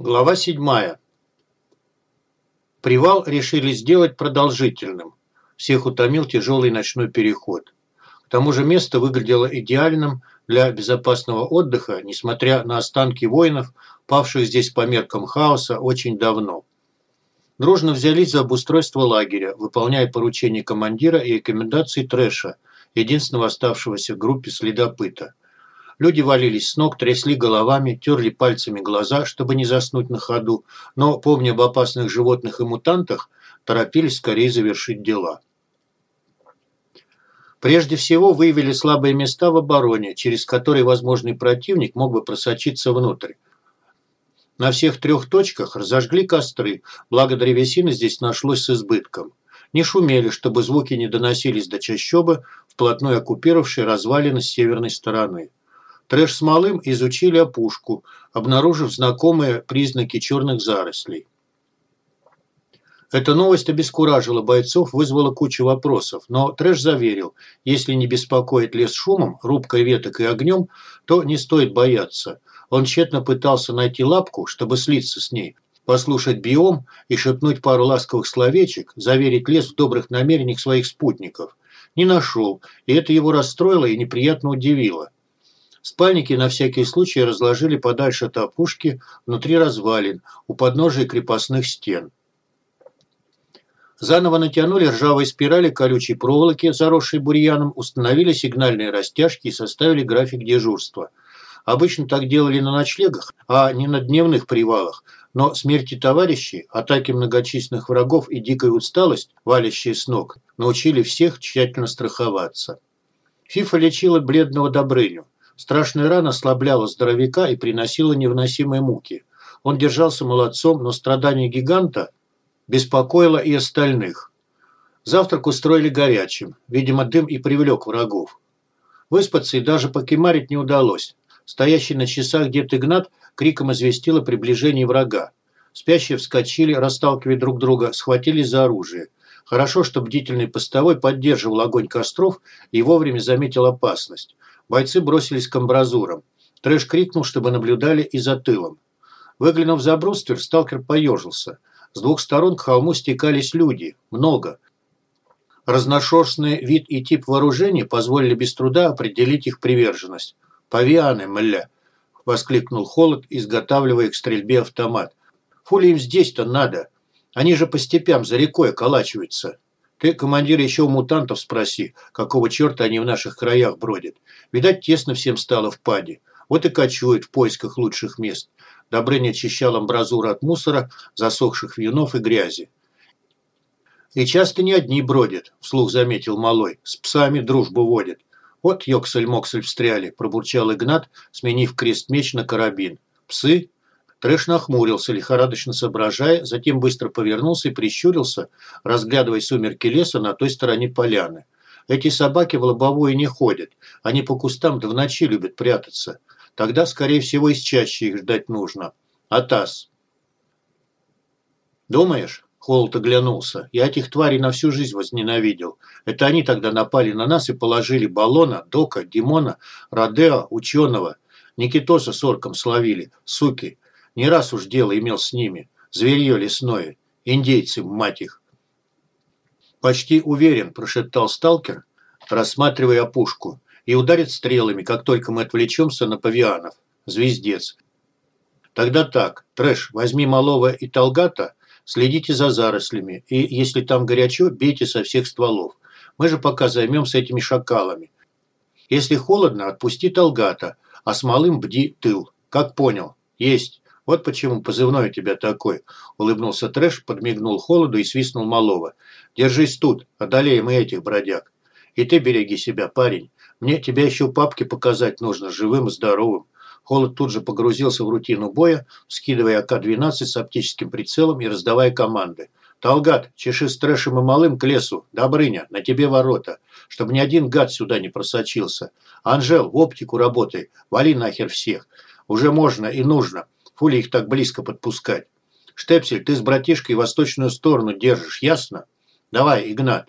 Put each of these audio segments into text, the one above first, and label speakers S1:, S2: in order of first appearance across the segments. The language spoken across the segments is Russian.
S1: Глава 7. Привал решили сделать продолжительным. Всех утомил тяжелый ночной переход. К тому же место выглядело идеальным для безопасного отдыха, несмотря на останки воинов, павших здесь по меркам хаоса очень давно. Дружно взялись за обустройство лагеря, выполняя поручения командира и рекомендации Трэша, единственного оставшегося в группе следопыта – Люди валились с ног, трясли головами, терли пальцами глаза, чтобы не заснуть на ходу, но, помня об опасных животных и мутантах, торопились скорее завершить дела. Прежде всего выявили слабые места в обороне, через которые возможный противник мог бы просочиться внутрь. На всех трех точках разожгли костры, благо древесины здесь нашлось с избытком. Не шумели, чтобы звуки не доносились до чащобы, вплотную оккупировавшей развалины с северной стороны. Трэш с Малым изучили опушку, обнаружив знакомые признаки черных зарослей. Эта новость обескуражила бойцов, вызвала кучу вопросов, но Трэш заверил, если не беспокоить лес шумом, рубкой веток и огнем, то не стоит бояться. Он тщетно пытался найти лапку, чтобы слиться с ней, послушать биом и шепнуть пару ласковых словечек, заверить лес в добрых намерениях своих спутников. Не нашел, и это его расстроило и неприятно удивило. Спальники на всякий случай разложили подальше от опушки, внутри развалин, у подножия крепостных стен. Заново натянули ржавые спирали колючей проволоки, заросшей бурьяном, установили сигнальные растяжки и составили график дежурства. Обычно так делали на ночлегах, а не на дневных привалах, но смерти товарищей, атаки многочисленных врагов и дикая усталость, валящие с ног, научили всех тщательно страховаться. Фифа лечила бледного Добрыню. Страшная рана ослабляла здоровяка и приносила невыносимые муки. Он держался молодцом, но страдания гиганта беспокоило и остальных. Завтрак устроили горячим. Видимо, дым и привлек врагов. Выспаться и даже покемарить не удалось. Стоящий на часах дед Игнат криком известил о приближении врага. Спящие вскочили, расталкивая друг друга, схватились за оружие. Хорошо, что бдительный постовой поддерживал огонь костров и вовремя заметил опасность. Бойцы бросились к амбразурам. Трэш крикнул, чтобы наблюдали и за тылом. Выглянув за бруствер, сталкер поежился. С двух сторон к холму стекались люди. Много. Разношерстный вид и тип вооружения позволили без труда определить их приверженность. «Павианы, мля!» – воскликнул Холод, изготавливая к стрельбе автомат. «Фули им здесь-то надо? Они же по степям за рекой околачиваются. Ты, командир, еще у мутантов спроси, какого черта они в наших краях бродят. Видать, тесно всем стало в паде. Вот и кочуют в поисках лучших мест. Добрыня очищал амбразуру от мусора, засохших вьюнов и грязи. «И часто не одни бродят», – вслух заметил Малой. «С псами дружбу водят». «Вот ёксель-моксель встряли», – пробурчал Игнат, сменив крест-меч на карабин. «Псы? Трэш нахмурился, лихорадочно соображая, затем быстро повернулся и прищурился, разглядывая сумерки леса на той стороне поляны. Эти собаки в лобовое не ходят. Они по кустам в ночи любят прятаться. Тогда, скорее всего, из чаще их ждать нужно. Атас. Думаешь? Холод оглянулся. Я этих тварей на всю жизнь возненавидел. Это они тогда напали на нас и положили Баллона, Дока, Димона, Родео, Ученого. Никитоса с орком словили. Суки. Не раз уж дело имел с ними. Зверье лесное. Индейцы, мать их. Почти уверен, прошептал сталкер, рассматривая опушку. И ударит стрелами, как только мы отвлечемся на павианов. Звездец. Тогда так, трэш, возьми малого и толгата, следите за зарослями, и если там горячо, бейте со всех стволов. Мы же пока займемся этими шакалами. Если холодно, отпусти толгата, а с малым бди тыл. Как понял? Есть. «Вот почему позывной у тебя такой», – улыбнулся Трэш, подмигнул холоду и свистнул малого. «Держись тут, одолеем и этих бродяг. И ты береги себя, парень. Мне тебя еще папке показать нужно, живым и здоровым». Холод тут же погрузился в рутину боя, скидывая АК-12 с оптическим прицелом и раздавая команды. «Талгат, чеши с трэшем и малым к лесу. Добрыня, на тебе ворота. Чтобы ни один гад сюда не просочился. Анжел, в оптику работай. Вали нахер всех. Уже можно и нужно. Фули их так близко подпускать. Штепсель, ты с братишкой восточную сторону держишь, ясно? Давай, Игнат.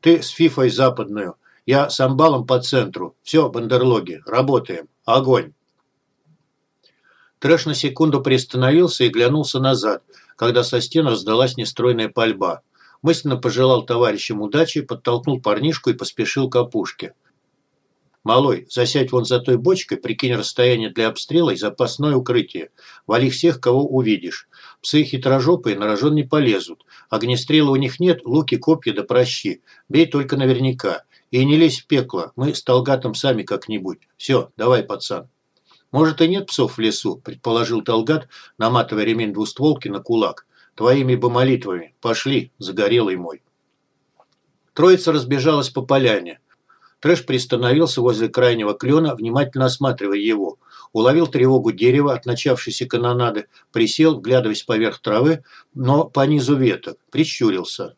S1: Ты с Фифой западную. Я с амбалом по центру. Все, бандерлоги, работаем. Огонь. Трэш на секунду приостановился и глянулся назад, когда со стен раздалась нестройная пальба. Мысленно пожелал товарищам удачи, подтолкнул парнишку и поспешил к опушке. «Малой, засядь вон за той бочкой, прикинь расстояние для обстрела и запасное укрытие. Вали всех, кого увидишь. Псы хитрожопые на рожон не полезут. Огнестрела у них нет, луки, копья да прощи. Бей только наверняка. И не лезь в пекло, мы с Талгатом сами как-нибудь. Все, давай, пацан». «Может, и нет псов в лесу», – предположил Талгат, наматывая ремень двустволки на кулак. «Твоими бы молитвами. Пошли, загорелый мой». Троица разбежалась по поляне. Трэш приостановился возле крайнего клена, внимательно осматривая его. Уловил тревогу дерева от начавшейся канонады, присел, вглядываясь поверх травы, но по низу веток, прищурился.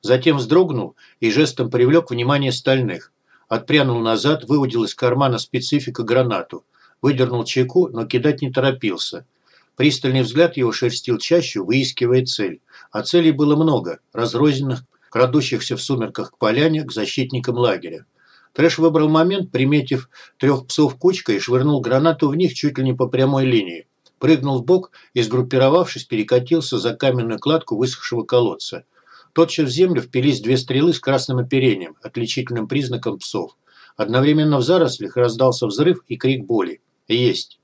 S1: Затем вздрогнул и жестом привлек внимание стальных. Отпрянул назад, выудил из кармана специфика гранату. Выдернул чеку, но кидать не торопился. Пристальный взгляд его шерстил чащу, выискивая цель. А целей было много, разрозненных, крадущихся в сумерках к поляне, к защитникам лагеря. Трэш выбрал момент, приметив трех псов кучкой, и швырнул гранату в них чуть ли не по прямой линии. Прыгнул в бок и, сгруппировавшись, перекатился за каменную кладку высохшего колодца. Тотчас в землю впились две стрелы с красным оперением, отличительным признаком псов. Одновременно в зарослях раздался взрыв и крик боли. «Есть!»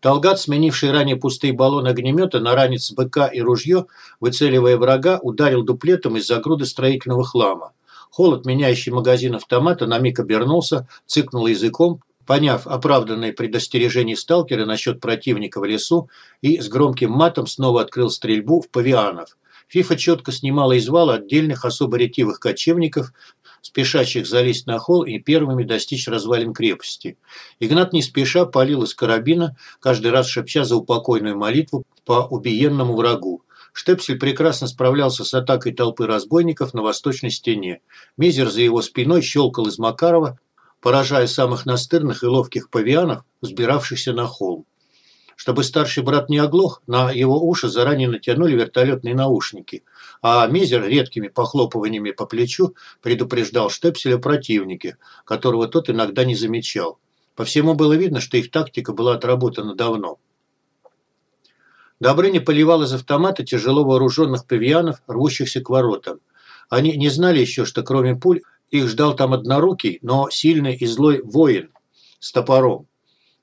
S1: Талгат, сменивший ранее пустые баллоны огнемета на ранец БК и ружье, выцеливая врага, ударил дуплетом из-за груды строительного хлама. Холод, меняющий магазин автомата, на миг обернулся, цыкнул языком, поняв оправданное предостережение сталкера насчет противника в лесу и с громким матом снова открыл стрельбу в павианов. Фифа четко снимала из вала отдельных особо ретивых кочевников, спешащих залезть на холл и первыми достичь развалин крепости. Игнат не спеша палил из карабина, каждый раз шепча за упокойную молитву по убиенному врагу. Штепсель прекрасно справлялся с атакой толпы разбойников на восточной стене. Мизер за его спиной щелкал из Макарова, поражая самых настырных и ловких павианов, взбиравшихся на холм. Чтобы старший брат не оглох, на его уши заранее натянули вертолетные наушники, а Мизер редкими похлопываниями по плечу предупреждал Штепселя противнике, которого тот иногда не замечал. По всему было видно, что их тактика была отработана давно. Добрыня поливал из автомата тяжело вооруженных павианов, рвущихся к воротам. Они не знали еще, что кроме пуль их ждал там однорукий, но сильный и злой воин с топором.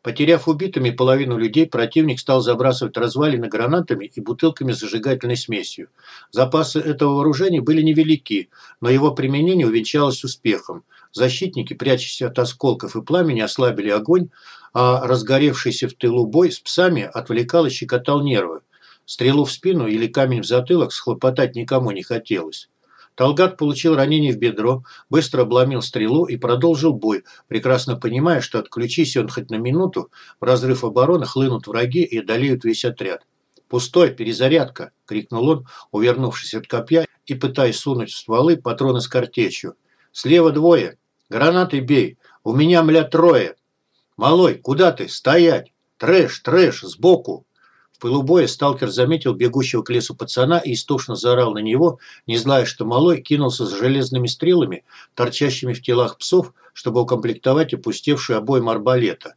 S1: Потеряв убитыми половину людей, противник стал забрасывать развалины гранатами и бутылками с зажигательной смесью. Запасы этого вооружения были невелики, но его применение увенчалось успехом. Защитники, прячась от осколков и пламени, ослабили огонь, а разгоревшийся в тылу бой с псами отвлекал и щекотал нервы. Стрелу в спину или камень в затылок схлопотать никому не хотелось. Талгат получил ранение в бедро, быстро обломил стрелу и продолжил бой, прекрасно понимая, что отключись он хоть на минуту, в разрыв обороны хлынут враги и одолеют весь отряд. «Пустой, перезарядка!» – крикнул он, увернувшись от копья и пытаясь сунуть в стволы патроны с картечью. «Слева двое! Гранаты бей! У меня, мля, трое!» «Малой, куда ты? Стоять! Трэш, трэш, сбоку!» В пылу сталкер заметил бегущего к лесу пацана и истошно заорал на него, не зная, что Малой кинулся с железными стрелами, торчащими в телах псов, чтобы укомплектовать опустевшую обойм арбалета.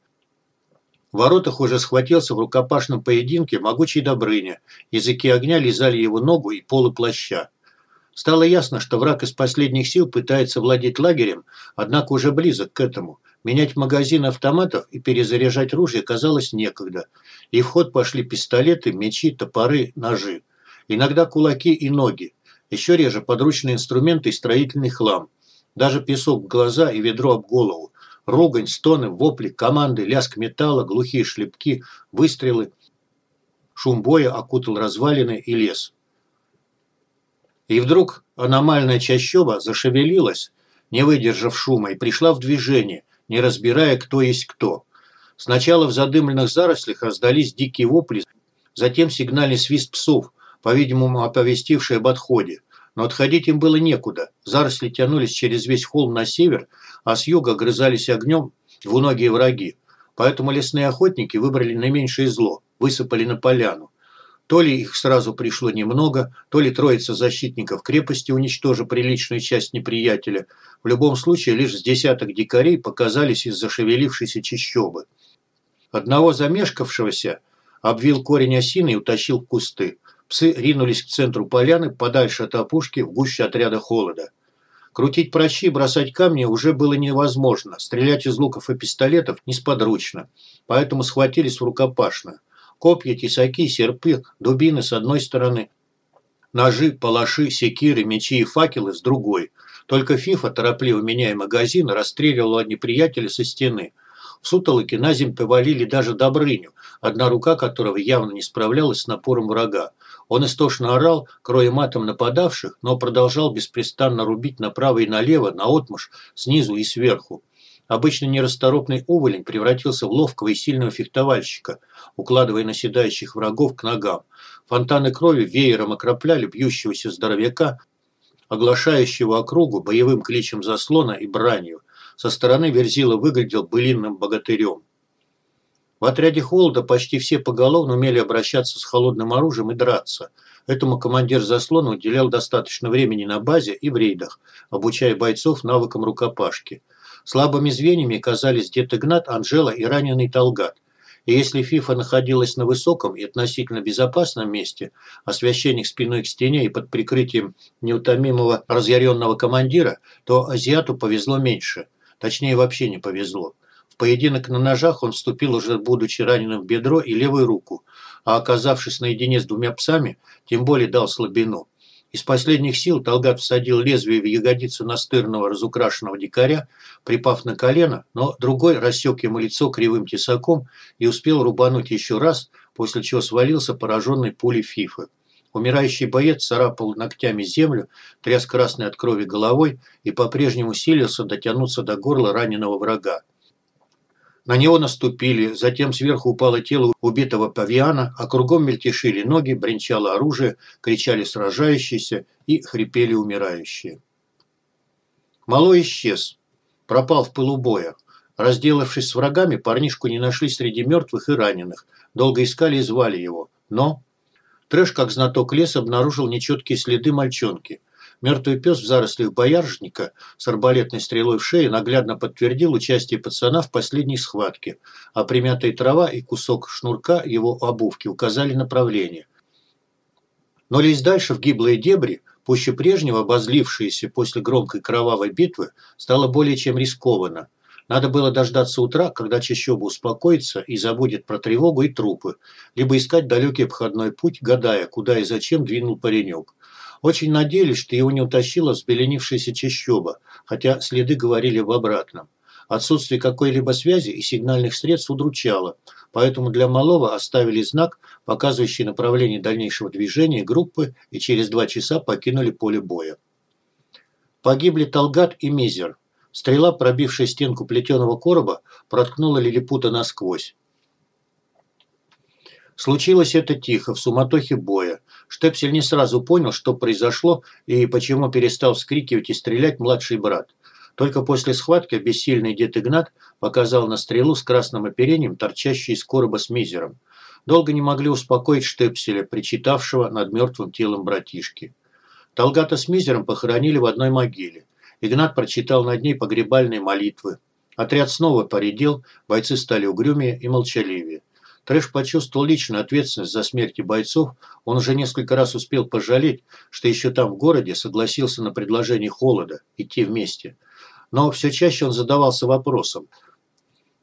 S1: В воротах уже схватился в рукопашном поединке могучий Добрыня. Языки огня лизали его ногу и полы плаща. Стало ясно, что враг из последних сил пытается владеть лагерем, однако уже близок к этому. Менять магазин автоматов и перезаряжать ружья казалось некогда. И в ход пошли пистолеты, мечи, топоры, ножи. Иногда кулаки и ноги. Еще реже подручные инструменты и строительный хлам. Даже песок в глаза и ведро об голову. Ругань, стоны, вопли, команды, лязг металла, глухие шлепки, выстрелы. Шум боя окутал развалины и лес. И вдруг аномальная чащоба зашевелилась, не выдержав шума, и пришла в движение – не разбирая, кто есть кто. Сначала в задымленных зарослях раздались дикие вопли, затем сигнальный свист псов, по-видимому, оповестивший об отходе. Но отходить им было некуда. Заросли тянулись через весь холм на север, а с юга грызались огнем двуногие враги. Поэтому лесные охотники выбрали наименьшее зло, высыпали на поляну. То ли их сразу пришло немного, то ли троица защитников крепости, уничтожив приличную часть неприятеля. В любом случае, лишь с десяток дикарей показались из зашевелившейся чащобы. Одного замешкавшегося обвил корень осины и утащил в кусты. Псы ринулись к центру поляны, подальше от опушки, в гуще отряда холода. Крутить прощи и бросать камни уже было невозможно. Стрелять из луков и пистолетов несподручно. Поэтому схватились в рукопашную. Копья, тесаки, серпы, дубины с одной стороны, ножи, палаши, секиры, мечи и факелы с другой. Только Фифа, торопливо меняя магазин, расстреливала неприятеля со стены. В сутолоке на землю повалили даже Добрыню, одна рука которого явно не справлялась с напором врага. Он истошно орал, кроя матом нападавших, но продолжал беспрестанно рубить направо и налево, наотмашь, снизу и сверху. Обычно нерасторопный уволень превратился в ловкого и сильного фехтовальщика, укладывая наседающих врагов к ногам. Фонтаны крови веером окропляли бьющегося здоровяка, оглашающего округу боевым кличем заслона и бранью. Со стороны Верзила выглядел былинным богатырем. В отряде холода почти все поголовно умели обращаться с холодным оружием и драться. Этому командир заслона уделял достаточно времени на базе и в рейдах, обучая бойцов навыкам рукопашки. Слабыми звеньями казались дед Игнат, Анжела и раненый Талгат. И если Фифа находилась на высоком и относительно безопасном месте, а священник спиной к стене и под прикрытием неутомимого разъяренного командира, то азиату повезло меньше. Точнее, вообще не повезло. В поединок на ножах он вступил уже будучи раненым в бедро и левую руку, а оказавшись наедине с двумя псами, тем более дал слабину. Из последних сил Талгат всадил лезвие в ягодицу настырного разукрашенного дикаря, припав на колено, но другой рассек ему лицо кривым тесаком и успел рубануть еще раз, после чего свалился пораженный пулей Фифы. Умирающий боец царапал ногтями землю, тряс красной от крови головой и по-прежнему силился дотянуться до горла раненого врага. На него наступили, затем сверху упало тело убитого павиана, а кругом мельтешили ноги, бренчало оружие, кричали сражающиеся и хрипели умирающие. Малой исчез. Пропал в пылу боя. Разделавшись с врагами, парнишку не нашли среди мертвых и раненых. Долго искали и звали его. Но... Трэш, как знаток леса, обнаружил нечеткие следы мальчонки – Мертвый пес в зарослях боярышника с арбалетной стрелой в шее наглядно подтвердил участие пацана в последней схватке, а примятая трава и кусок шнурка его обувки указали направление. Но лезть дальше в гиблые дебри, пуще прежнего обозлившиеся после громкой кровавой битвы, стало более чем рискованно. Надо было дождаться утра, когда чащоба успокоится и забудет про тревогу и трупы, либо искать далекий обходной путь, гадая, куда и зачем двинул паренек. Очень надеялись, что его не утащила взбеленившаяся чащоба, хотя следы говорили в обратном. Отсутствие какой-либо связи и сигнальных средств удручало, поэтому для малого оставили знак, показывающий направление дальнейшего движения группы и через два часа покинули поле боя. Погибли Талгат и Мизер. Стрела, пробившая стенку плетеного короба, проткнула лилипута насквозь. Случилось это тихо, в суматохе боя. Штепсель не сразу понял, что произошло и почему перестал вскрикивать и стрелять младший брат. Только после схватки бессильный дед Игнат показал на стрелу с красным оперением, торчащей из короба с мизером. Долго не могли успокоить Штепселя, причитавшего над мертвым телом братишки. Талгата с мизером похоронили в одной могиле. Игнат прочитал над ней погребальные молитвы. Отряд снова поредел, бойцы стали угрюмее и молчаливее. Трэш почувствовал личную ответственность за смерти бойцов. Он уже несколько раз успел пожалеть, что еще там в городе согласился на предложение Холода идти вместе. Но все чаще он задавался вопросом,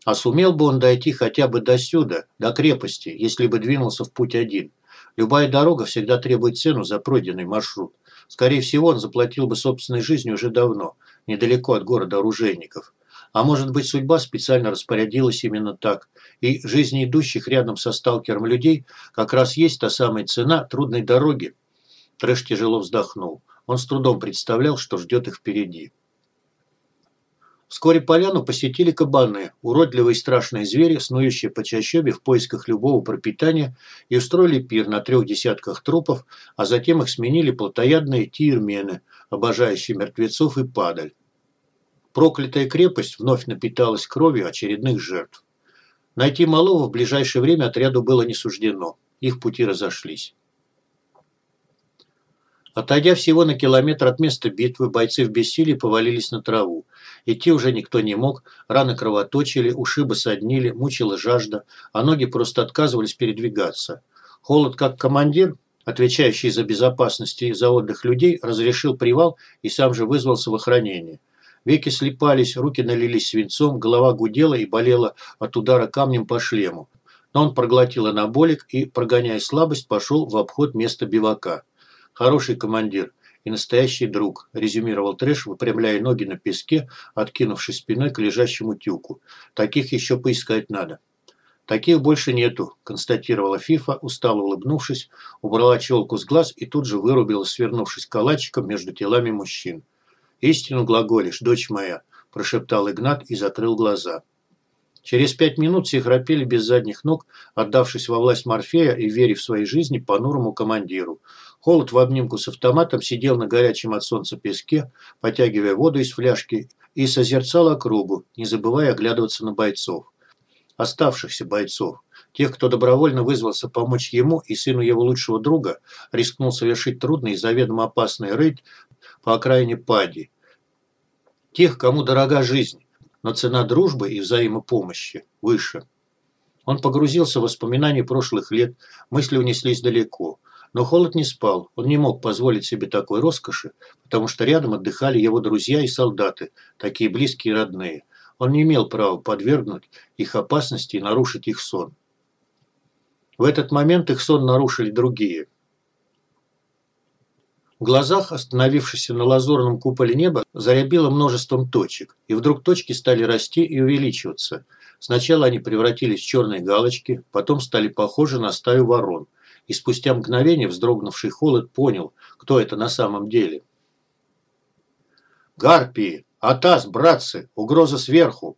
S1: а сумел бы он дойти хотя бы до сюда, до крепости, если бы двинулся в путь один? Любая дорога всегда требует цену за пройденный маршрут. Скорее всего, он заплатил бы собственной жизнью уже давно, недалеко от города оружейников. А может быть, судьба специально распорядилась именно так. И жизни идущих рядом со сталкером людей как раз есть та самая цена трудной дороги. Трэш тяжело вздохнул. Он с трудом представлял, что ждет их впереди. Вскоре поляну посетили кабаны, уродливые страшные звери, снующие по чащобе в поисках любого пропитания, и устроили пир на трех десятках трупов, а затем их сменили плотоядные тирмены, обожающие мертвецов и падаль. Проклятая крепость вновь напиталась кровью очередных жертв. Найти малого в ближайшее время отряду было не суждено. Их пути разошлись. Отойдя всего на километр от места битвы, бойцы в бессилии повалились на траву. Идти уже никто не мог, раны кровоточили, ушибы соднили, мучила жажда, а ноги просто отказывались передвигаться. Холод как командир, отвечающий за безопасность и за отдых людей, разрешил привал и сам же вызвался в охранение. Веки слепались, руки налились свинцом, голова гудела и болела от удара камнем по шлему. Но он проглотил анаболик и, прогоняя слабость, пошел в обход места бивака. Хороший командир и настоящий друг», – резюмировал Трэш, выпрямляя ноги на песке, откинувшись спиной к лежащему тюку. «Таких еще поискать надо». «Таких больше нету», – констатировала Фифа, устало улыбнувшись, убрала челку с глаз и тут же вырубила, свернувшись калачиком между телами мужчин. «Истину глаголишь, дочь моя», – прошептал Игнат и закрыл глаза. Через пять минут все храпели без задних ног, отдавшись во власть Морфея и верив в своей жизни понурому командиру. Холод в обнимку с автоматом сидел на горячем от солнца песке, потягивая воду из фляжки и созерцал округу, не забывая оглядываться на бойцов. Оставшихся бойцов. Тех, кто добровольно вызвался помочь ему и сыну его лучшего друга, рискнул совершить трудный и заведомо опасный рейд по окраине Пади. Тех, кому дорога жизнь, но цена дружбы и взаимопомощи выше. Он погрузился в воспоминания прошлых лет, мысли унеслись далеко. Но Холод не спал, он не мог позволить себе такой роскоши, потому что рядом отдыхали его друзья и солдаты, такие близкие и родные. Он не имел права подвергнуть их опасности и нарушить их сон. В этот момент их сон нарушили другие. В глазах, остановившихся на лазурном куполе неба, зарябило множеством точек, и вдруг точки стали расти и увеличиваться. Сначала они превратились в черные галочки, потом стали похожи на стаю ворон – и спустя мгновение вздрогнувший холод понял, кто это на самом деле. «Гарпии! Атас, братцы! Угроза сверху!»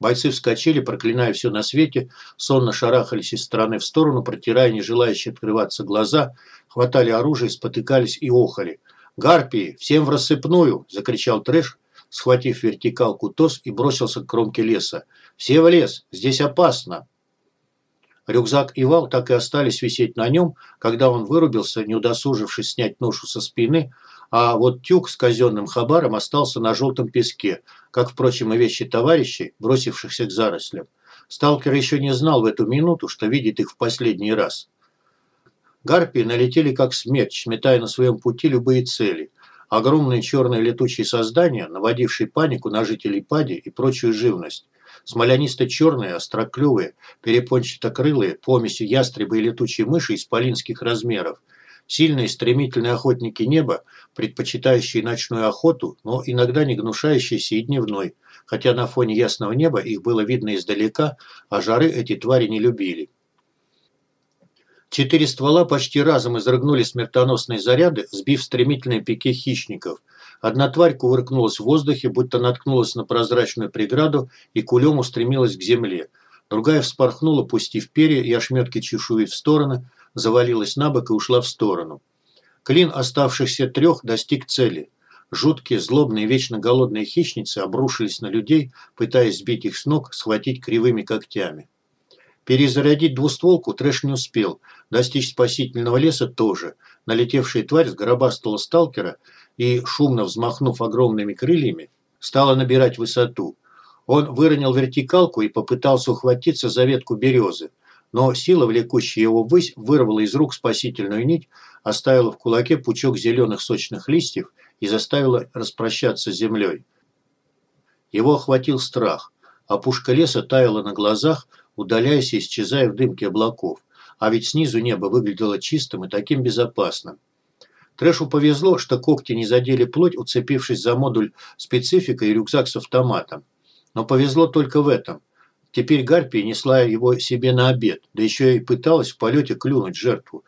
S1: Бойцы вскочили, проклиная все на свете, сонно шарахались из стороны в сторону, протирая нежелающие открываться глаза, хватали оружие, спотыкались и охали. «Гарпии! Всем в рассыпную!» – закричал Трэш, схватив вертикалку ТОС и бросился к кромке леса. «Все в лес! Здесь опасно!» Рюкзак и вал так и остались висеть на нем, когда он вырубился, не удосужившись снять ношу со спины, а вот тюк с казенным хабаром остался на желтом песке, как, впрочем, и вещи товарищей, бросившихся к зарослям. Сталкер еще не знал в эту минуту, что видит их в последний раз. Гарпии налетели как смерч, метая на своем пути любые цели. Огромные черные летучие создания, наводившие панику на жителей Пади и прочую живность. Смолянисто-черные, остроклювые, перепончато-крылые, помесью ястребы и летучей мыши исполинских размеров. Сильные стремительные охотники неба, предпочитающие ночную охоту, но иногда не гнушающиеся и дневной, хотя на фоне ясного неба их было видно издалека, а жары эти твари не любили. Четыре ствола почти разом изрыгнули смертоносные заряды, сбив стремительные пике хищников – Одна тварь кувыркнулась в воздухе, будто наткнулась на прозрачную преграду и кулем устремилась к земле. Другая вспорхнула, пустив перья и ошметки чешуи в стороны, завалилась на бок и ушла в сторону. Клин оставшихся трех достиг цели. Жуткие, злобные, вечно голодные хищницы обрушились на людей, пытаясь сбить их с ног, схватить кривыми когтями. Перезарядить двустволку Трэш не успел, достичь спасительного леса тоже. Налетевшая тварь сгробастала сталкера и, шумно взмахнув огромными крыльями, стала набирать высоту. Он выронил вертикалку и попытался ухватиться за ветку березы, но сила, влекущая его ввысь, вырвала из рук спасительную нить, оставила в кулаке пучок зеленых сочных листьев и заставила распрощаться с землей. Его охватил страх. а пушка леса таяла на глазах, удаляясь и исчезая в дымке облаков. А ведь снизу небо выглядело чистым и таким безопасным. Трэшу повезло, что когти не задели плоть, уцепившись за модуль специфика и рюкзак с автоматом. Но повезло только в этом. Теперь Гарпия несла его себе на обед, да еще и пыталась в полете клюнуть жертву,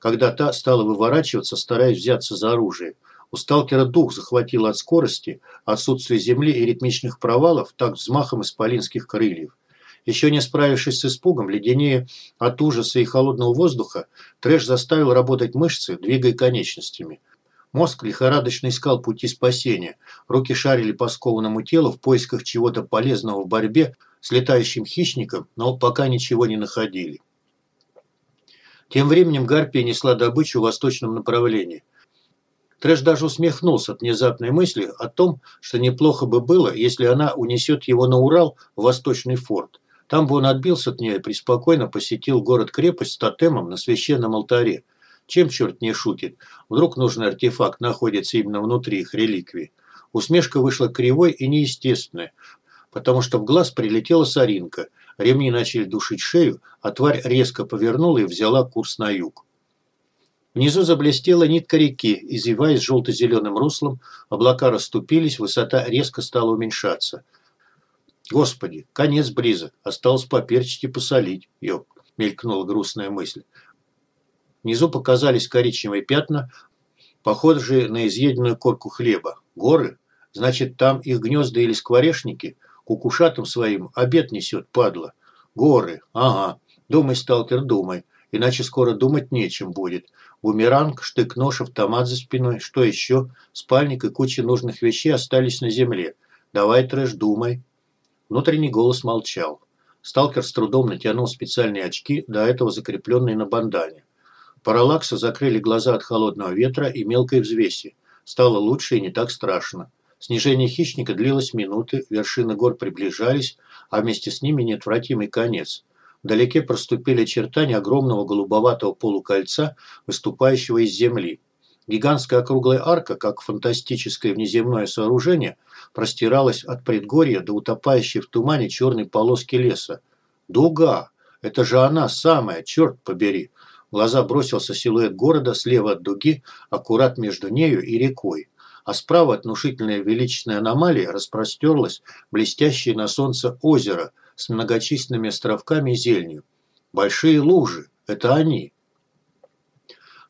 S1: когда та стала выворачиваться, стараясь взяться за оружие. У сталкера дух захватило от скорости, отсутствия земли и ритмичных провалов, так взмахом исполинских крыльев. Еще не справившись с испугом, леденея от ужаса и холодного воздуха, Трэш заставил работать мышцы, двигая конечностями. Мозг лихорадочно искал пути спасения. Руки шарили по скованному телу в поисках чего-то полезного в борьбе с летающим хищником, но пока ничего не находили. Тем временем Гарпия несла добычу в восточном направлении. Трэш даже усмехнулся от внезапной мысли о том, что неплохо бы было, если она унесет его на Урал в Восточный форт. Там бы он отбился от нее и преспокойно посетил город-крепость с тотемом на священном алтаре. Чем черт не шутит? Вдруг нужный артефакт находится именно внутри их реликвии. Усмешка вышла кривой и неестественной, потому что в глаз прилетела соринка. Ремни начали душить шею, а тварь резко повернула и взяла курс на юг. Внизу заблестела нитка реки, извиваясь желто-зеленым руслом, облака расступились, высота резко стала уменьшаться. «Господи, конец близок, осталось поперчить и посолить», – ёп, мелькнула грустная мысль. Внизу показались коричневые пятна, похожие на изъеденную корку хлеба. Горы? Значит, там их гнезда или скворечники? Кукушатам своим обед несет, падла. Горы, ага. Думай, сталкер, думай. Иначе скоро думать нечем будет. Бумеранг, штык-нож, автомат за спиной. Что еще? Спальник и куча нужных вещей остались на земле. Давай, трэш, думай. Внутренний голос молчал. Сталкер с трудом натянул специальные очки, до этого закрепленные на бандане. Параллакса закрыли глаза от холодного ветра и мелкой взвеси. Стало лучше и не так страшно. Снижение хищника длилось минуты, вершины гор приближались, а вместе с ними неотвратимый конец. Вдалеке проступили очертания огромного голубоватого полукольца, выступающего из земли. Гигантская округлая арка, как фантастическое внеземное сооружение, простиралась от предгорья до утопающей в тумане черной полоски леса. Дуга! Это же она самая, черт побери! Глаза бросился силуэт города слева от дуги, аккурат между нею и рекой. А справа от внушительной величественной аномалии распростерлось блестящее на солнце озеро с многочисленными островками и зеленью. Большие лужи – это они.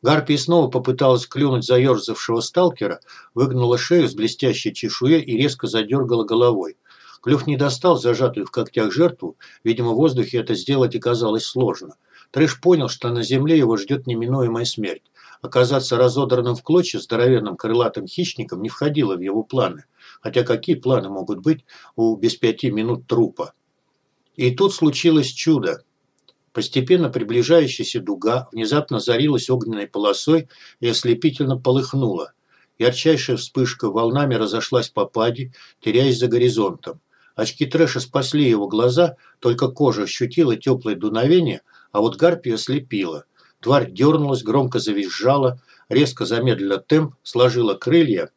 S1: Гарпия снова попыталась клюнуть заерзавшего сталкера, выгнула шею с блестящей чешуей и резко задергала головой. Клюв не достал зажатую в когтях жертву, видимо, в воздухе это сделать оказалось сложно – Трэш понял, что на земле его ждет неминуемая смерть. Оказаться разодранным в клочья здоровенным крылатым хищником не входило в его планы. Хотя какие планы могут быть у без пяти минут трупа? И тут случилось чудо. Постепенно приближающаяся дуга внезапно зарилась огненной полосой и ослепительно полыхнула. Ярчайшая вспышка волнами разошлась по паде, теряясь за горизонтом. Очки трэша спасли его глаза, только кожа ощутила теплое дуновение, а вот гарпия слепила. Тварь дернулась, громко завизжала, резко замедлила темп, сложила крылья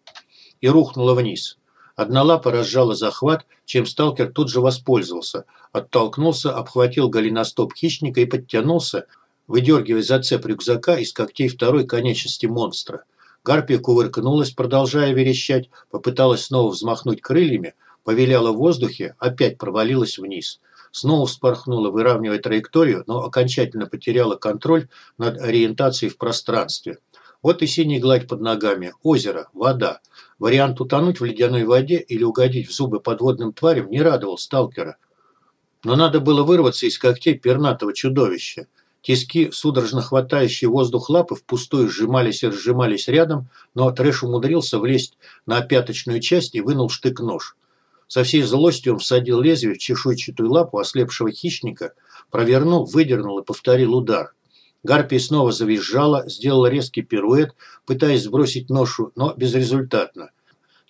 S1: и рухнула вниз. Одна лапа разжала захват, чем сталкер тут же воспользовался. Оттолкнулся, обхватил голеностоп хищника и подтянулся, выдергивая зацеп рюкзака из когтей второй конечности монстра. Гарпия кувыркнулась, продолжая верещать, попыталась снова взмахнуть крыльями, повиляла в воздухе, опять провалилась вниз – снова вспорхнула, выравнивая траекторию, но окончательно потеряла контроль над ориентацией в пространстве. Вот и синяя гладь под ногами, озеро, вода. Вариант утонуть в ледяной воде или угодить в зубы подводным тварям не радовал сталкера. Но надо было вырваться из когтей пернатого чудовища. Тиски, судорожно хватающие воздух лапы, впустую сжимались и разжимались рядом, но Трэш умудрился влезть на пяточную часть и вынул штык-нож. Со всей злостью он всадил лезвие в чешуйчатую лапу ослепшего хищника, провернул, выдернул и повторил удар. Гарпия снова завизжала, сделала резкий пируэт, пытаясь сбросить ношу, но безрезультатно.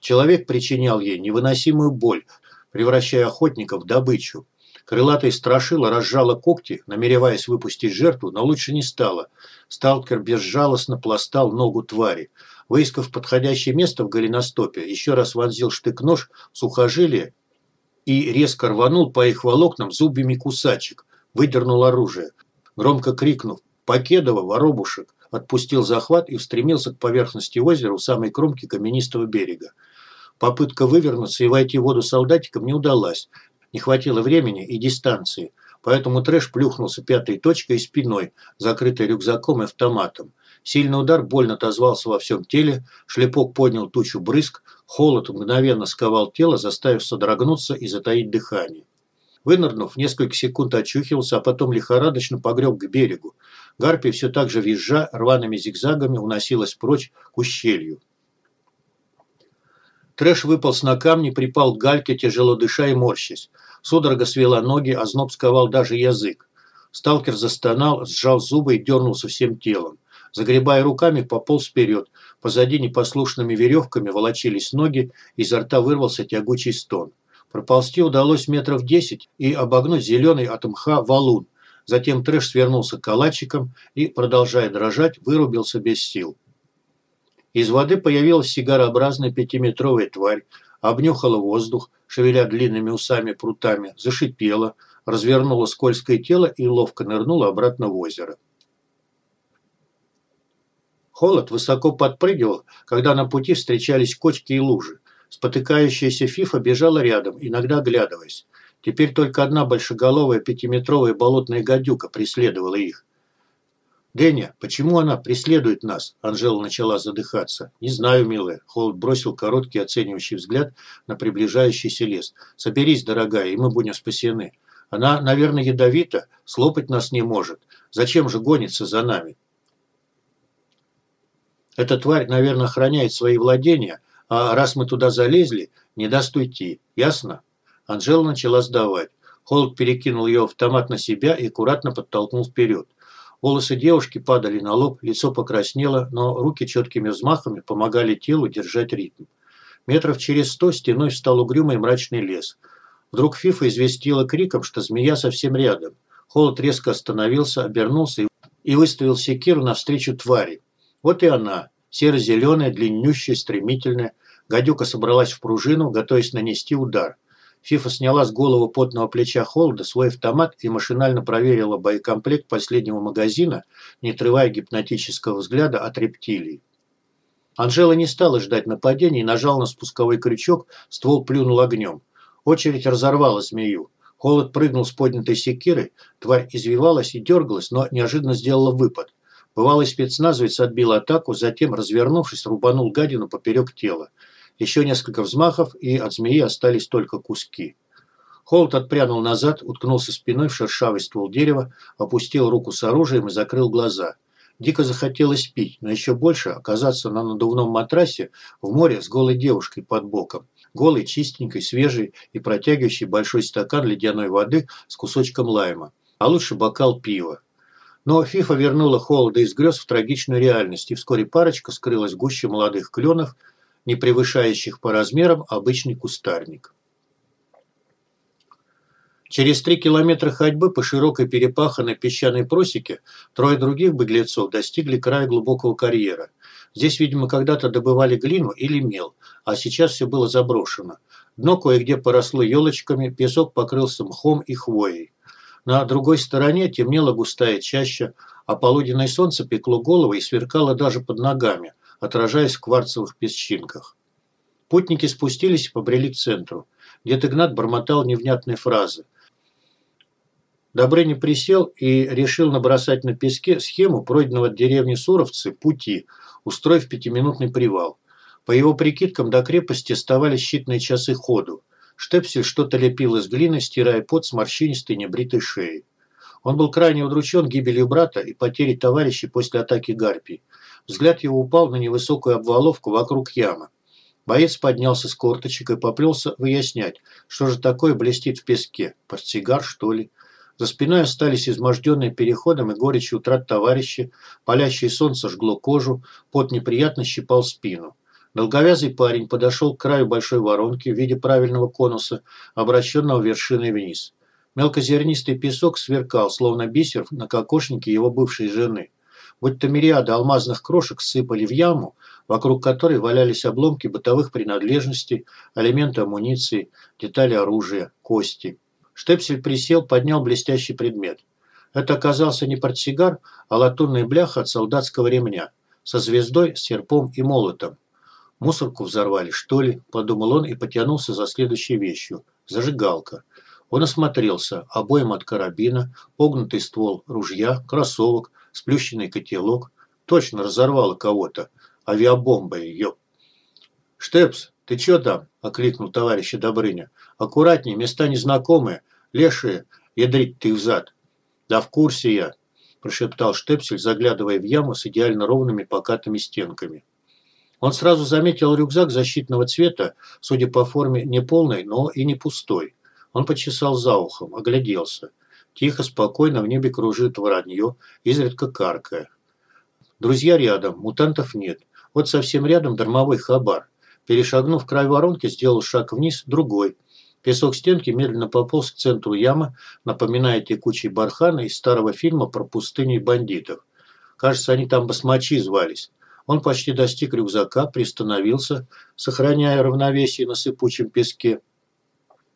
S1: Человек причинял ей невыносимую боль, превращая охотника в добычу. Крылатая страшила разжала когти, намереваясь выпустить жертву, но лучше не стало. Сталкер безжалостно пластал ногу твари. Выискав подходящее место в голеностопе, еще раз вонзил штык-нож в сухожилие и резко рванул по их волокнам зубьями кусачек, выдернул оружие. Громко крикнув «Покедова, воробушек!» отпустил захват и устремился к поверхности озера у самой кромки каменистого берега. Попытка вывернуться и войти в воду солдатикам не удалась. Не хватило времени и дистанции. Поэтому трэш плюхнулся пятой точкой и спиной, закрытой рюкзаком и автоматом. Сильный удар больно отозвался во всем теле, шлепок поднял тучу брызг, холод мгновенно сковал тело, заставив содрогнуться и затаить дыхание. Вынырнув, несколько секунд очухивался, а потом лихорадочно погреб к берегу. Гарпия все так же визжа рваными зигзагами уносилась прочь к ущелью. Трэш выполз на камни, припал к гальке, тяжело дыша и морщась. Судорога свела ноги, а зноб сковал даже язык. Сталкер застонал, сжал зубы и дернулся всем телом. Загребая руками, пополз вперед. Позади непослушными веревками волочились ноги, изо рта вырвался тягучий стон. Проползти удалось метров десять и обогнуть зеленый от мха валун. Затем трэш свернулся калачиком и, продолжая дрожать, вырубился без сил. Из воды появилась сигарообразная пятиметровая тварь, обнюхала воздух, шевеля длинными усами-прутами, зашипела, развернула скользкое тело и ловко нырнула обратно в озеро. Холод высоко подпрыгивал, когда на пути встречались кочки и лужи. Спотыкающаяся Фифа бежала рядом, иногда оглядываясь. Теперь только одна большеголовая пятиметровая болотная гадюка преследовала их. «Деня, почему она преследует нас?» Анжела начала задыхаться. «Не знаю, милая». Холод бросил короткий оценивающий взгляд на приближающийся лес. «Соберись, дорогая, и мы будем спасены. Она, наверное, ядовита, слопать нас не может. Зачем же гонится за нами?» Эта тварь, наверное, охраняет свои владения, а раз мы туда залезли, не даст уйти. Ясно?» Анжела начала сдавать. Холод перекинул ее автомат на себя и аккуратно подтолкнул вперед. Волосы девушки падали на лоб, лицо покраснело, но руки четкими взмахами помогали телу держать ритм. Метров через сто стеной встал угрюмый мрачный лес. Вдруг Фифа известила криком, что змея совсем рядом. Холод резко остановился, обернулся и выставил секиру навстречу твари. Вот и она, серо-зеленая, длиннющая, стремительная. Гадюка собралась в пружину, готовясь нанести удар. Фифа сняла с головы потного плеча Холода свой автомат и машинально проверила боекомплект последнего магазина, не отрывая гипнотического взгляда от рептилий. Анжела не стала ждать нападения и нажал на спусковой крючок, ствол плюнул огнем. Очередь разорвала змею. Холод прыгнул с поднятой секирой, тварь извивалась и дергалась, но неожиданно сделала выпад. Бывалый спецназовец отбил атаку, затем, развернувшись, рубанул гадину поперек тела. Еще несколько взмахов, и от змеи остались только куски. Холод отпрянул назад, уткнулся спиной в шершавый ствол дерева, опустил руку с оружием и закрыл глаза. Дико захотелось пить, но еще больше оказаться на надувном матрасе в море с голой девушкой под боком. Голой, чистенькой, свежей и протягивающей большой стакан ледяной воды с кусочком лайма. А лучше бокал пива. Но Фифа вернула холода из грез в трагичную реальность, и вскоре парочка скрылась в гуще молодых кленов, не превышающих по размерам обычный кустарник. Через три километра ходьбы по широкой перепаханной песчаной просеке трое других беглецов достигли края глубокого карьера. Здесь, видимо, когда-то добывали глину или мел, а сейчас все было заброшено. Дно кое-где поросло елочками, песок покрылся мхом и хвоей. На другой стороне темнела густая чаща, а полуденное солнце пекло головы и сверкало даже под ногами, отражаясь в кварцевых песчинках. Путники спустились и побрели к центру. Дед Игнат бормотал невнятные фразы. Добрыня присел и решил набросать на песке схему пройденного от деревни Суровцы пути, устроив пятиминутный привал. По его прикидкам, до крепости оставались считанные часы ходу. Штепсель что-то лепил из глины, стирая пот с морщинистой небритой шеи. Он был крайне удручен гибелью брата и потерей товарищей после атаки гарпий. Взгляд его упал на невысокую обваловку вокруг ямы. Боец поднялся с корточек и поплелся выяснять, что же такое блестит в песке. Портсигар, что ли? За спиной остались изможденные переходом и горечью утрат товарищи, палящее солнце жгло кожу, пот неприятно щипал спину. Долговязый парень подошел к краю большой воронки в виде правильного конуса, обращенного вершиной вниз. Мелкозернистый песок сверкал, словно бисер на кокошнике его бывшей жены. Будь-то мириады алмазных крошек сыпали в яму, вокруг которой валялись обломки бытовых принадлежностей, элементы амуниции, детали оружия, кости. Штепсель присел, поднял блестящий предмет. Это оказался не портсигар, а латунная бляха от солдатского ремня, со звездой, серпом и молотом. «Мусорку взорвали, что ли?» – подумал он и потянулся за следующей вещью. Зажигалка. Он осмотрелся. Обоим от карабина, погнутый ствол ружья, кроссовок, сплющенный котелок. Точно разорвало кого-то. Авиабомба ее. «Штепс, ты чё там?» – окликнул товарища Добрыня. «Аккуратней, места незнакомые. Лешие, ядрить ты взад». «Да в курсе я», – прошептал Штепсель, заглядывая в яму с идеально ровными покатыми стенками. Он сразу заметил рюкзак защитного цвета, судя по форме не полный, но и не пустой. Он почесал за ухом, огляделся. Тихо, спокойно в небе кружит воронье, изредка каркая. Друзья рядом, мутантов нет. Вот совсем рядом дармовой хабар. Перешагнув край воронки, сделал шаг вниз, другой. Песок стенки медленно пополз к центру ямы, напоминая текучий бархан из старого фильма про пустыню и бандитов. Кажется, они там басмачи звались. Он почти достиг рюкзака, приостановился, сохраняя равновесие на сыпучем песке.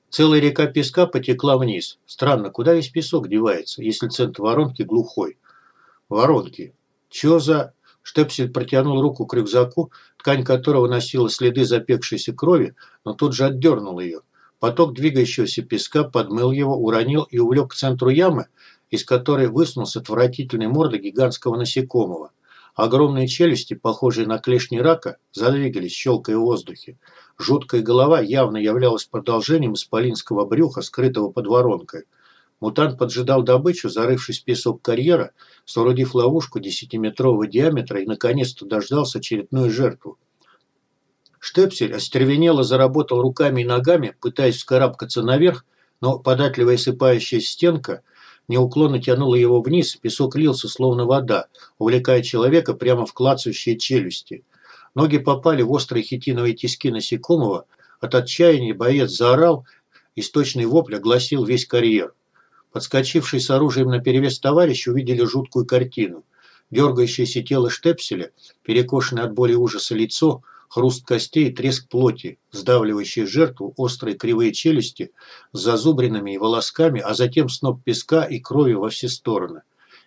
S1: Целая река песка потекла вниз. Странно, куда весь песок девается, если центр воронки глухой? Воронки. Чё за... Штепсель протянул руку к рюкзаку, ткань которого носила следы запекшейся крови, но тут же отдернул ее. Поток двигающегося песка подмыл его, уронил и увлек к центру ямы, из которой высунулся отвратительной мордой гигантского насекомого. Огромные челюсти, похожие на клешни рака, задвигались, щелкая в воздухе. Жуткая голова явно являлась продолжением исполинского брюха, скрытого под воронкой. Мутант поджидал добычу, зарывшись в песок карьера, соорудив ловушку десятиметрового диаметра и, наконец-то, дождался очередную жертву. Штепсель остервенело заработал руками и ногами, пытаясь вскарабкаться наверх, но податливая сыпающая стенка неуклонно тянула его вниз, песок лился, словно вода, увлекая человека прямо в клацающие челюсти. Ноги попали в острые хитиновые тиски насекомого, от отчаяния боец заорал, источный вопль огласил весь карьер. Подскочивший с оружием наперевес товарищ увидели жуткую картину. Дергающееся тело штепселя, перекошенное от боли ужаса лицо, хруст костей, треск плоти, сдавливающий жертву, острые кривые челюсти с зазубринами и волосками, а затем сноп песка и крови во все стороны.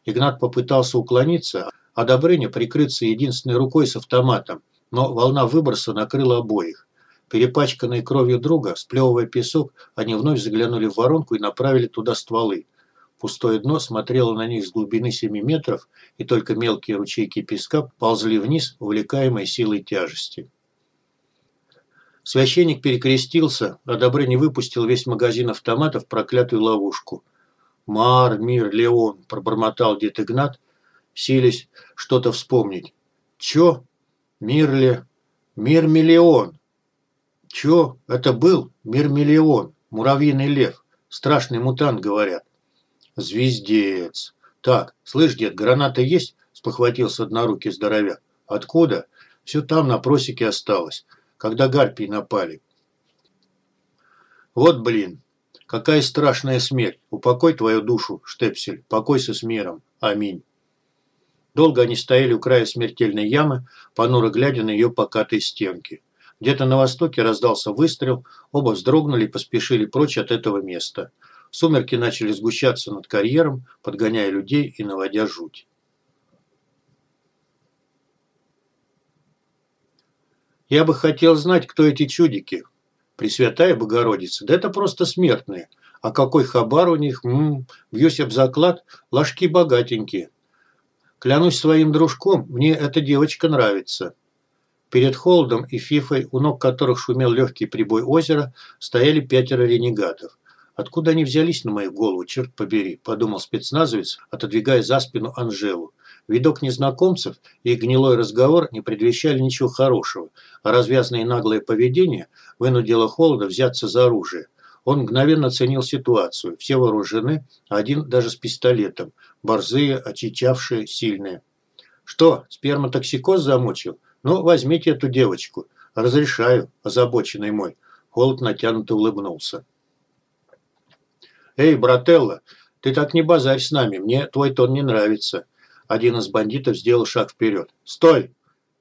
S1: Игнат попытался уклониться, а Добрыня прикрыться единственной рукой с автоматом, но волна выброса накрыла обоих. Перепачканные кровью друга, сплевывая песок, они вновь заглянули в воронку и направили туда стволы. Пустое дно смотрело на них с глубины 7 метров, и только мелкие ручейки песка ползли вниз, увлекаемые силой тяжести. Священник перекрестился, а Добрыня выпустил весь магазин автоматов в проклятую ловушку. «Мар, мир, Леон!» – пробормотал дед Игнат, силясь что-то вспомнить. «Чё? Мирле? Мир-миллион!» Чё? Это был мир-миллион, муравьиный лев. Страшный мутант, говорят. Звездец. Так, слышь, дед, граната есть? Спохватился однорукий здоровяк. Откуда? Все там на просеке осталось, когда гарпии напали. Вот блин, какая страшная смерть. Упокой твою душу, Штепсель, покойся с миром. Аминь. Долго они стояли у края смертельной ямы, понуро глядя на ее покатые стенки. Где-то на востоке раздался выстрел, оба вздрогнули и поспешили прочь от этого места. Сумерки начали сгущаться над карьером, подгоняя людей и наводя жуть. Я бы хотел знать, кто эти чудики. Пресвятая Богородица, да это просто смертные. А какой хабар у них, м-м, бьюсь об заклад, ложки богатенькие. Клянусь своим дружком, мне эта девочка нравится. Перед Холдом и Фифой, у ног которых шумел легкий прибой озера, стояли пятеро ренегатов. «Откуда они взялись на мою голову, черт побери?» – подумал спецназовец, отодвигая за спину Анжелу. Видок незнакомцев и гнилой разговор не предвещали ничего хорошего, а развязное и наглое поведение вынудило Холода взяться за оружие. Он мгновенно оценил ситуацию. Все вооружены, один даже с пистолетом. Борзые, очичавшие, сильные. «Что, сперматоксикоз замучил?» «Ну, возьмите эту девочку. Разрешаю, озабоченный мой». Холод натянуто улыбнулся. «Эй, брателла, ты так не базарь с нами, мне твой тон не нравится». Один из бандитов сделал шаг вперед. «Стой!»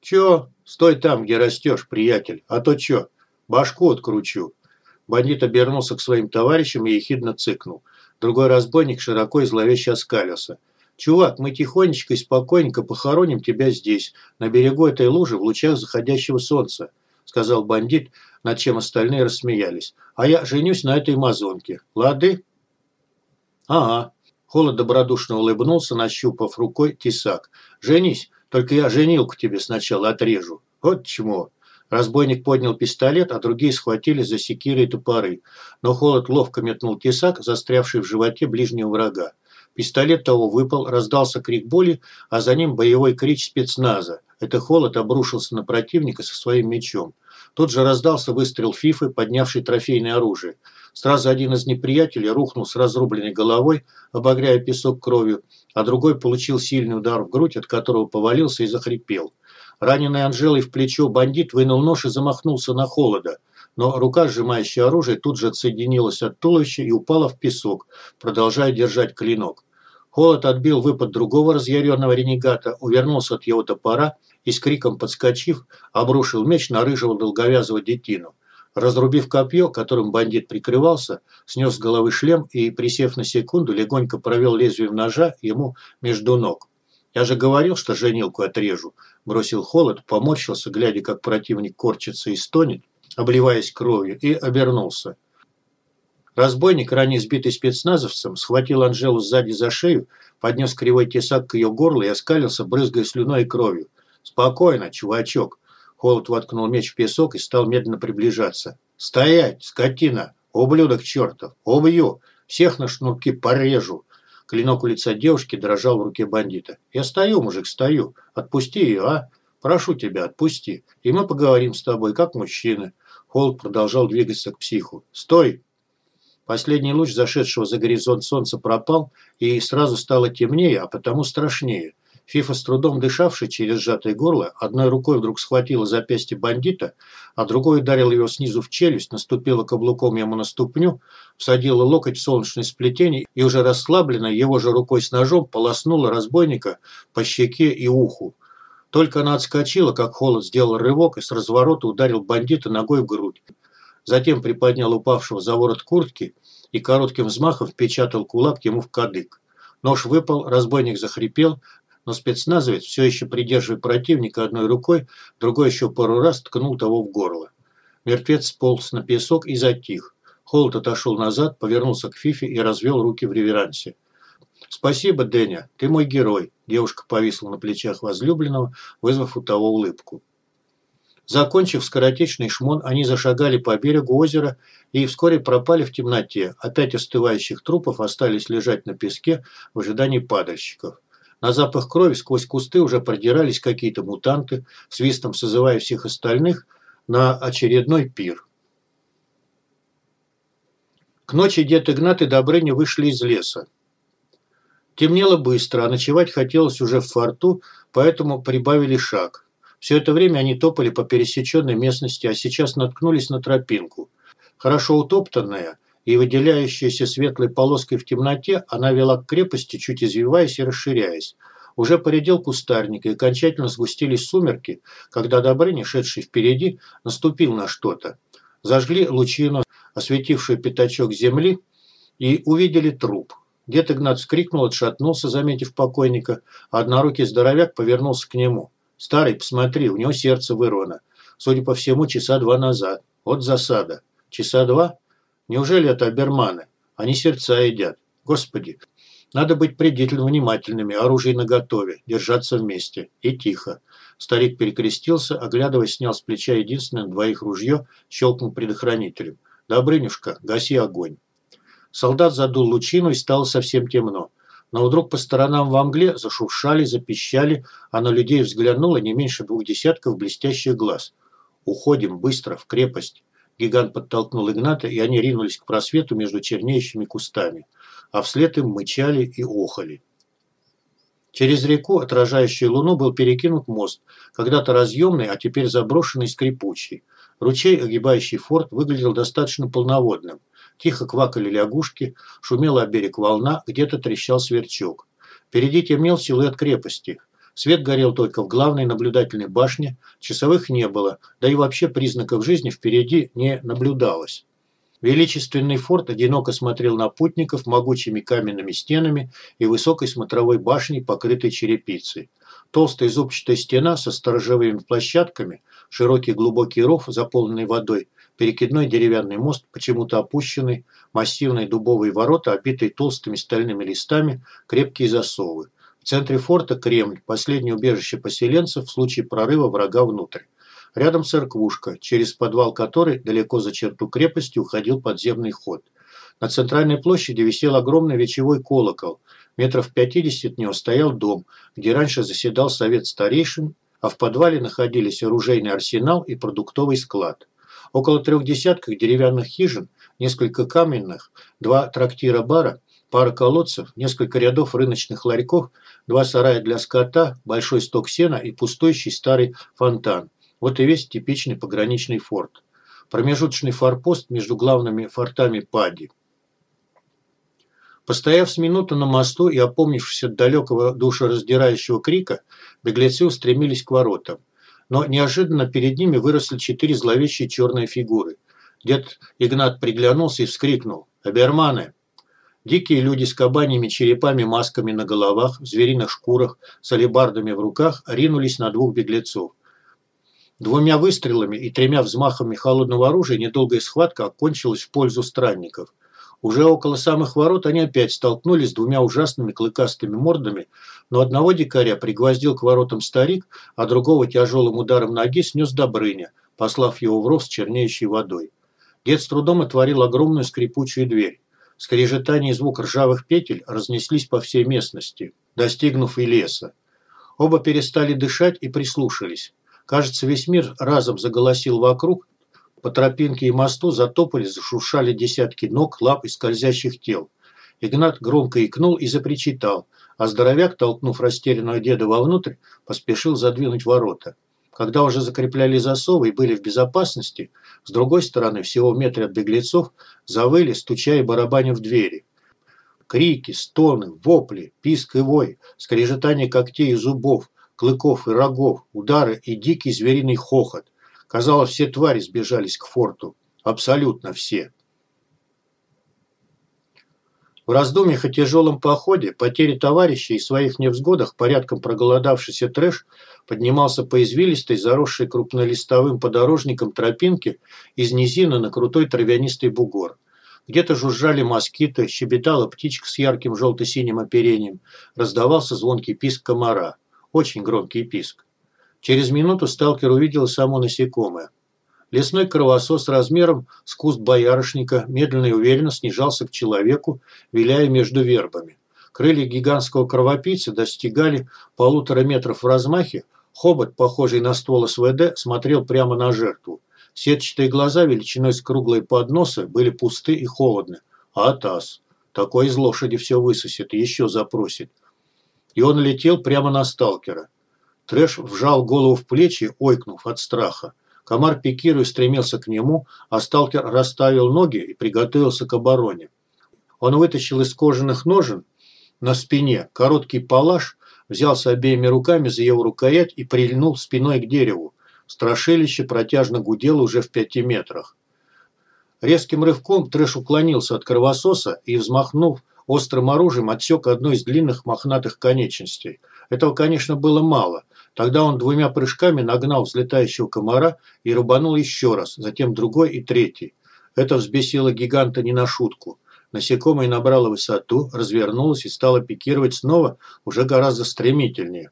S1: «Чё? Стой там, где растешь, приятель. А то чё? Башку откручу». Бандит обернулся к своим товарищам и ехидно цыкнул. Другой разбойник широко и зловеще оскалился. «Чувак, мы тихонечко и спокойненько похороним тебя здесь, на берегу этой лужи в лучах заходящего солнца», сказал бандит, над чем остальные рассмеялись. «А я женюсь на этой мазонке. Лады?» «Ага». Холод добродушно улыбнулся, нащупав рукой тесак. «Женись, только я женилку тебе сначала отрежу. Вот чмо». Разбойник поднял пистолет, а другие схватили за секиры и топоры. Но Холод ловко метнул тесак, застрявший в животе ближнего врага. Пистолет того выпал, раздался крик боли, а за ним боевой крич спецназа. Это холод обрушился на противника со своим мечом. Тут же раздался выстрел Фифы, поднявший трофейное оружие. Сразу один из неприятелей рухнул с разрубленной головой, обогряя песок кровью, а другой получил сильный удар в грудь, от которого повалился и захрипел. Раненый Анжелой в плечо бандит вынул нож и замахнулся на холода. Но рука, сжимающая оружие, тут же отсоединилась от туловища и упала в песок, продолжая держать клинок. Холод отбил выпад другого разъяренного ренегата, увернулся от его топора и с криком подскочив, обрушил меч на рыжего долговязого детину. Разрубив копье, которым бандит прикрывался, снес с головы шлем и, присев на секунду, легонько провел лезвием ножа ему между ног. «Я же говорил, что женилку отрежу», – бросил холод, поморщился, глядя, как противник корчится и стонет, обливаясь кровью, и обернулся. Разбойник, ранее сбитый спецназовцем, схватил Анжелу сзади за шею, поднес кривой тесак к ее горлу и оскалился, брызгая слюной и кровью. «Спокойно, чувачок!» Холод воткнул меч в песок и стал медленно приближаться. «Стоять, скотина! Ублюдок чертов! Убью! Всех на шнурки порежу!» Клинок у лица девушки дрожал в руке бандита. «Я стою, мужик, стою. Отпусти ее, а? Прошу тебя, отпусти. И мы поговорим с тобой, как мужчины». Холод продолжал двигаться к психу. «Стой!» Последний луч зашедшего за горизонт солнца пропал, и сразу стало темнее, а потому страшнее. Фифа, с трудом дышавший через сжатое горло, одной рукой вдруг схватила запястье бандита, а другой ударил его снизу в челюсть, наступила каблуком ему на ступню, всадила локоть в солнечное сплетение и уже расслабленно его же рукой с ножом полоснула разбойника по щеке и уху. Только она отскочила, как холод сделал рывок и с разворота ударил бандита ногой в грудь. Затем приподнял упавшего за ворот куртки и коротким взмахом впечатал кулак ему в кадык. Нож выпал, разбойник захрипел, но спецназовец, все еще придерживая противника одной рукой, другой еще пару раз ткнул того в горло. Мертвец сполз на песок и затих. Холод отошел назад, повернулся к Фифе и развел руки в реверансе. «Спасибо, Дэня, ты мой герой», – девушка повисла на плечах возлюбленного, вызвав у того улыбку. Закончив скоротечный шмон, они зашагали по берегу озера и вскоре пропали в темноте, Опять остывающих трупов остались лежать на песке в ожидании падальщиков. На запах крови сквозь кусты уже продирались какие-то мутанты, свистом созывая всех остальных на очередной пир. К ночи дед Игнат и Добрыня вышли из леса. Темнело быстро, а ночевать хотелось уже в форту, поэтому прибавили шаг. Все это время они топали по пересеченной местности, а сейчас наткнулись на тропинку. Хорошо утоптанная и выделяющаяся светлой полоской в темноте, она вела к крепости, чуть извиваясь и расширяясь. Уже поредел кустарник, и окончательно сгустились сумерки, когда Добрыня, шедший впереди, наступил на что-то. Зажгли лучину, осветившую пятачок земли, и увидели труп. Дед Игнат вскрикнул, отшатнулся, заметив покойника, а однорукий здоровяк повернулся к нему. Старый, посмотри, у него сердце вырвано. Судя по всему, часа два назад. Вот засада. Часа два? Неужели это оберманы? Они сердца едят. Господи, надо быть предельно внимательными, оружие наготове, держаться вместе. И тихо. Старик перекрестился, оглядываясь, снял с плеча единственное двоих ружье, щелкнул предохранителем. «Добрынюшка, гаси огонь». Солдат задул лучину и стало совсем темно. Но вдруг по сторонам в мгле зашуршали, запищали, а на людей взглянуло не меньше двух десятков блестящих глаз. «Уходим быстро, в крепость!» Гигант подтолкнул Игната, и они ринулись к просвету между чернеющими кустами. А вслед им мычали и охали. Через реку, отражающую луну, был перекинут мост, когда-то разъемный, а теперь заброшенный скрипучий. Ручей, огибающий форт, выглядел достаточно полноводным. Тихо квакали лягушки, шумела о берег волна, где-то трещал сверчок. Впереди темнел силуэт крепости. Свет горел только в главной наблюдательной башне, часовых не было, да и вообще признаков жизни впереди не наблюдалось. Величественный форт одиноко смотрел на путников могучими каменными стенами и высокой смотровой башней, покрытой черепицей. Толстая зубчатая стена со сторожевыми площадками, широкий глубокий ров, заполненный водой, перекидной деревянный мост, почему-то опущенный, массивные дубовые ворота, обитые толстыми стальными листами, крепкие засовы. В центре форта Кремль, последнее убежище поселенцев в случае прорыва врага внутрь. Рядом церквушка, через подвал которой далеко за черту крепости уходил подземный ход. На центральной площади висел огромный вечевой колокол. Метров пятьдесят от него стоял дом, где раньше заседал совет старейшин, а в подвале находились оружейный арсенал и продуктовый склад. Около трех десятков деревянных хижин, несколько каменных, два трактира-бара, пара колодцев, несколько рядов рыночных ларьков, два сарая для скота, большой сток сена и пустующий старый фонтан. Вот и весь типичный пограничный форт. Промежуточный форпост между главными фортами Пади. Постояв с минуту на мосту и опомнившись от далекого душераздирающего крика, беглецы устремились к воротам. Но неожиданно перед ними выросли четыре зловещие черные фигуры. Дед Игнат приглянулся и вскрикнул «Аберманы!». Дикие люди с кабаньими черепами, масками на головах, в звериных шкурах, с алебардами в руках ринулись на двух беглецов. Двумя выстрелами и тремя взмахами холодного оружия недолгая схватка окончилась в пользу странников. Уже около самых ворот они опять столкнулись с двумя ужасными клыкастыми мордами, но одного дикаря пригвоздил к воротам старик, а другого тяжелым ударом ноги снес Добрыня, послав его в ров с чернеющей водой. Дед с трудом отворил огромную скрипучую дверь. Скрежетание и звук ржавых петель разнеслись по всей местности, достигнув и леса. Оба перестали дышать и прислушались. Кажется, весь мир разом заголосил вокруг, по тропинке и мосту затопали, зашуршали десятки ног, лап и скользящих тел. Игнат громко икнул и запричитал, а здоровяк, толкнув растерянного деда вовнутрь, поспешил задвинуть ворота. Когда уже закрепляли засовы и были в безопасности, с другой стороны, всего в метре от беглецов, завыли, стуча и барабаня в двери. Крики, стоны, вопли, писк и вой, скрежетание когтей и зубов, клыков и рогов, удары и дикий звериный хохот. Казалось, все твари сбежались к форту. Абсолютно все. В раздумьях о тяжелом походе, потере товарищей и своих невзгодах порядком проголодавшийся трэш поднимался по извилистой, заросшей крупнолистовым подорожником тропинке из низины на крутой травянистый бугор. Где-то жужжали москиты, щебетала птичка с ярким желто-синим оперением, раздавался звонкий писк комара. Очень громкий писк. Через минуту сталкер увидел само насекомое. Лесной кровосос размером с куст боярышника медленно и уверенно снижался к человеку, виляя между вербами. Крылья гигантского кровопийца достигали полутора метров в размахе, хобот, похожий на ствол СВД, смотрел прямо на жертву. Сетчатые глаза величиной с круглые подносы были пусты и холодны. А таз. Такой из лошади все высосет и еще запросит. И он летел прямо на сталкера. Трэш вжал голову в плечи, ойкнув от страха. Комар, пикируя, стремился к нему, а сталкер расставил ноги и приготовился к обороне. Он вытащил из кожаных ножен на спине короткий палаш, взялся обеими руками за его рукоять и прильнул спиной к дереву. Страшилище протяжно гудело уже в пяти метрах. Резким рывком Трэш уклонился от кровососа и, взмахнув острым оружием, отсек одну из длинных мохнатых конечностей. Этого, конечно, было мало, Тогда он двумя прыжками нагнал взлетающего комара и рубанул еще раз, затем другой и третий. Это взбесило гиганта не на шутку. Насекомое набрало высоту, развернулось и стало пикировать снова уже гораздо стремительнее.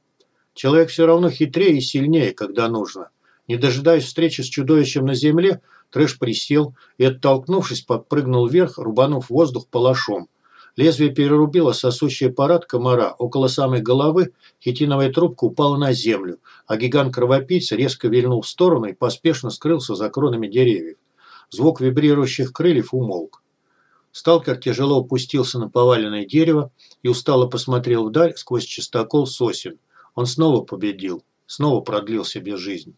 S1: Человек все равно хитрее и сильнее, когда нужно. Не дожидаясь встречи с чудовищем на земле, Трэш присел и, оттолкнувшись, подпрыгнул вверх, рубанув воздух палашом. Лезвие перерубило сосущий аппарат комара. Около самой головы хитиновая трубка упала на землю, а гигант-кровопийца резко вильнул в сторону и поспешно скрылся за кронами деревьев. Звук вибрирующих крыльев умолк. Сталкер тяжело опустился на поваленное дерево и устало посмотрел вдаль сквозь чистокол сосен. Он снова победил, снова продлил себе жизнь.